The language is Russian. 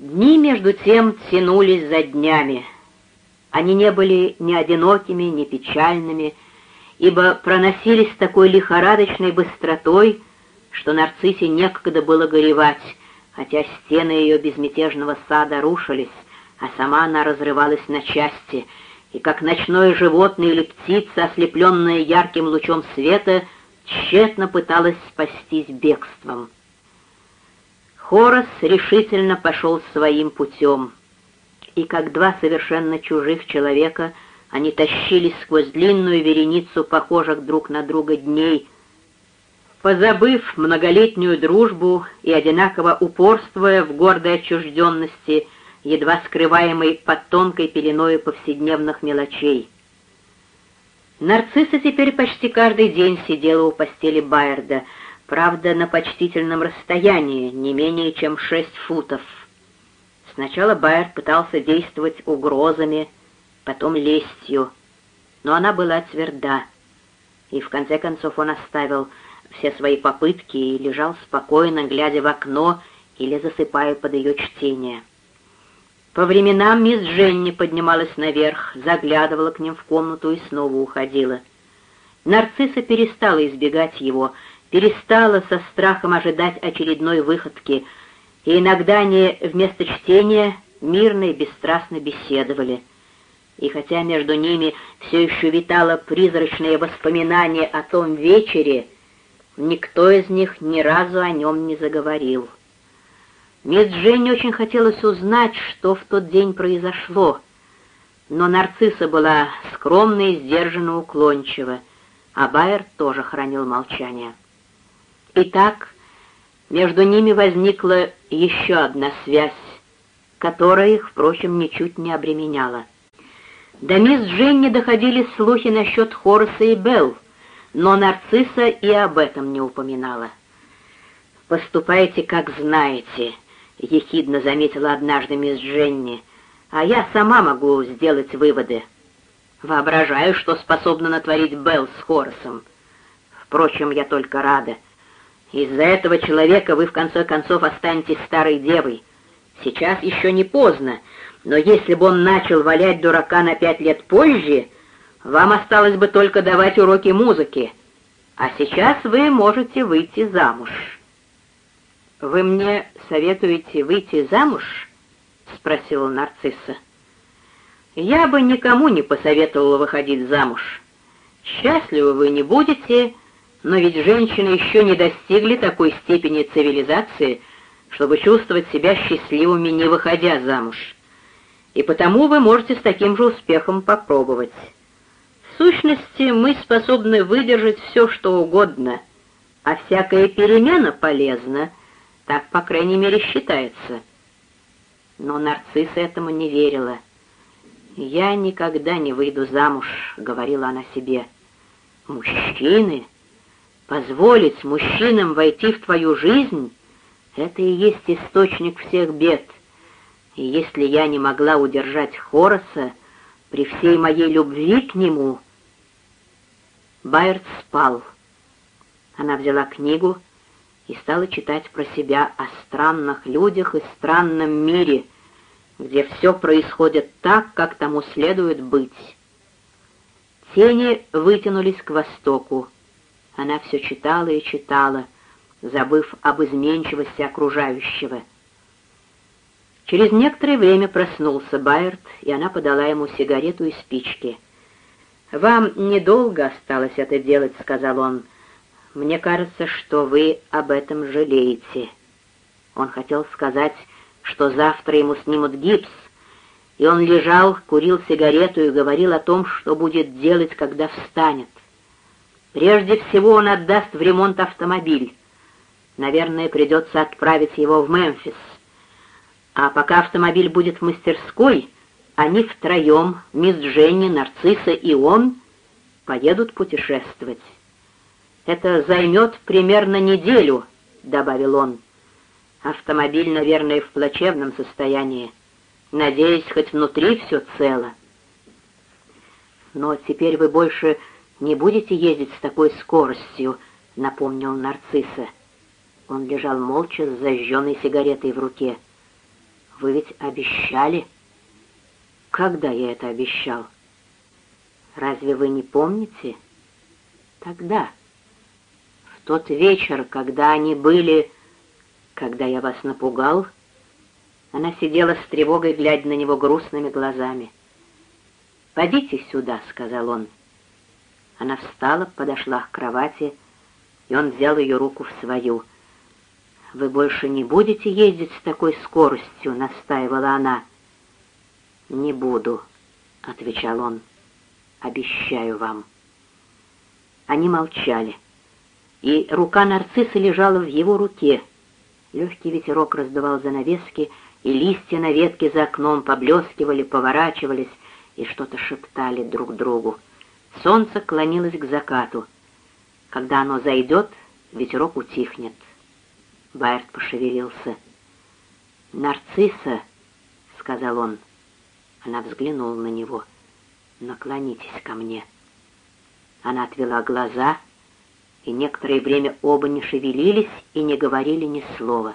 Дни, между тем, тянулись за днями. Они не были ни одинокими, ни печальными, ибо проносились с такой лихорадочной быстротой, что нарциссе некогда было горевать, хотя стены ее безмятежного сада рушились, а сама она разрывалась на части, и как ночное животное или птица, ослепленная ярким лучом света, тщетно пыталась спастись бегством. Хорос решительно пошел своим путем, и как два совершенно чужих человека они тащились сквозь длинную вереницу похожих друг на друга дней, позабыв многолетнюю дружбу и одинаково упорствуя в гордой отчужденности, едва скрываемой под тонкой пеленой повседневных мелочей. Нарцисса теперь почти каждый день сидела у постели Байерда — правда, на почтительном расстоянии, не менее чем шесть футов. Сначала Байер пытался действовать угрозами, потом лестью, но она была тверда, и в конце концов он оставил все свои попытки и лежал спокойно, глядя в окно или засыпая под ее чтение. По временам мисс Дженни поднималась наверх, заглядывала к ним в комнату и снова уходила. Нарцисса перестала избегать его, перестала со страхом ожидать очередной выходки, и иногда они вместо чтения мирно и бесстрастно беседовали. И хотя между ними все еще витало призрачное воспоминание о том вечере, никто из них ни разу о нем не заговорил. Мисс Дженни очень хотелось узнать, что в тот день произошло, но нарцисса была скромна и сдержанно уклончива, а Байер тоже хранил молчание. Итак, между ними возникла еще одна связь, которая их, впрочем, ничуть не обременяла. До мисс Дженни доходили слухи насчет Хораса и Белл, но нарцисса и об этом не упоминала. «Поступайте, как знаете», — ехидно заметила однажды мисс Дженни, «а я сама могу сделать выводы. Воображаю, что способна натворить Белл с Хорасом. Впрочем, я только рада — из-за этого человека вы в конце концов останетесь старой девой. Сейчас еще не поздно, но если бы он начал валять дурака на пять лет позже, вам осталось бы только давать уроки музыки, а сейчас вы можете выйти замуж». «Вы мне советуете выйти замуж?» — спросила нарцисса. «Я бы никому не посоветовала выходить замуж. Счастливы вы не будете, но ведь женщины еще не достигли такой степени цивилизации, чтобы чувствовать себя счастливыми, не выходя замуж. И потому вы можете с таким же успехом попробовать. В сущности, мы способны выдержать все, что угодно, а всякая перемена полезна, так, по крайней мере, считается. Но нарцисса этому не верила. «Я никогда не выйду замуж», — говорила она себе. «Мужчины...» Позволить мужчинам войти в твою жизнь — это и есть источник всех бед. И если я не могла удержать Хороса при всей моей любви к нему... Байерт спал. Она взяла книгу и стала читать про себя о странных людях и странном мире, где все происходит так, как тому следует быть. Тени вытянулись к востоку. Она все читала и читала, забыв об изменчивости окружающего. Через некоторое время проснулся Байерт, и она подала ему сигарету и спички. «Вам недолго осталось это делать», — сказал он. «Мне кажется, что вы об этом жалеете». Он хотел сказать, что завтра ему снимут гипс, и он лежал, курил сигарету и говорил о том, что будет делать, когда встанет. Прежде всего он отдаст в ремонт автомобиль. Наверное, придется отправить его в Мемфис. А пока автомобиль будет в мастерской, они втроем, мисс Дженни, Нарцисса и он, поедут путешествовать. «Это займет примерно неделю», — добавил он. «Автомобиль, наверное, в плачевном состоянии. Надеюсь, хоть внутри все цело». «Но теперь вы больше «Не будете ездить с такой скоростью», — напомнил нарцисса. Он лежал молча с зажженной сигаретой в руке. вы ведь обещали. Когда я это обещал? Разве вы не помните? Тогда, в тот вечер, когда они были, когда я вас напугал, она сидела с тревогой, глядя на него грустными глазами. «Подите сюда», — сказал он. Она встала, подошла к кровати, и он взял ее руку в свою. «Вы больше не будете ездить с такой скоростью?» — настаивала она. «Не буду», — отвечал он. «Обещаю вам». Они молчали, и рука нарцисса лежала в его руке. Легкий ветерок раздувал занавески, и листья на ветке за окном поблескивали, поворачивались и что-то шептали друг другу. Солнце клонилось к закату. Когда оно зайдет, ветерок утихнет. Байерт пошевелился. «Нарцисса», — сказал он. Она взглянула на него. «Наклонитесь ко мне». Она отвела глаза, и некоторое время оба не шевелились и не говорили ни слова.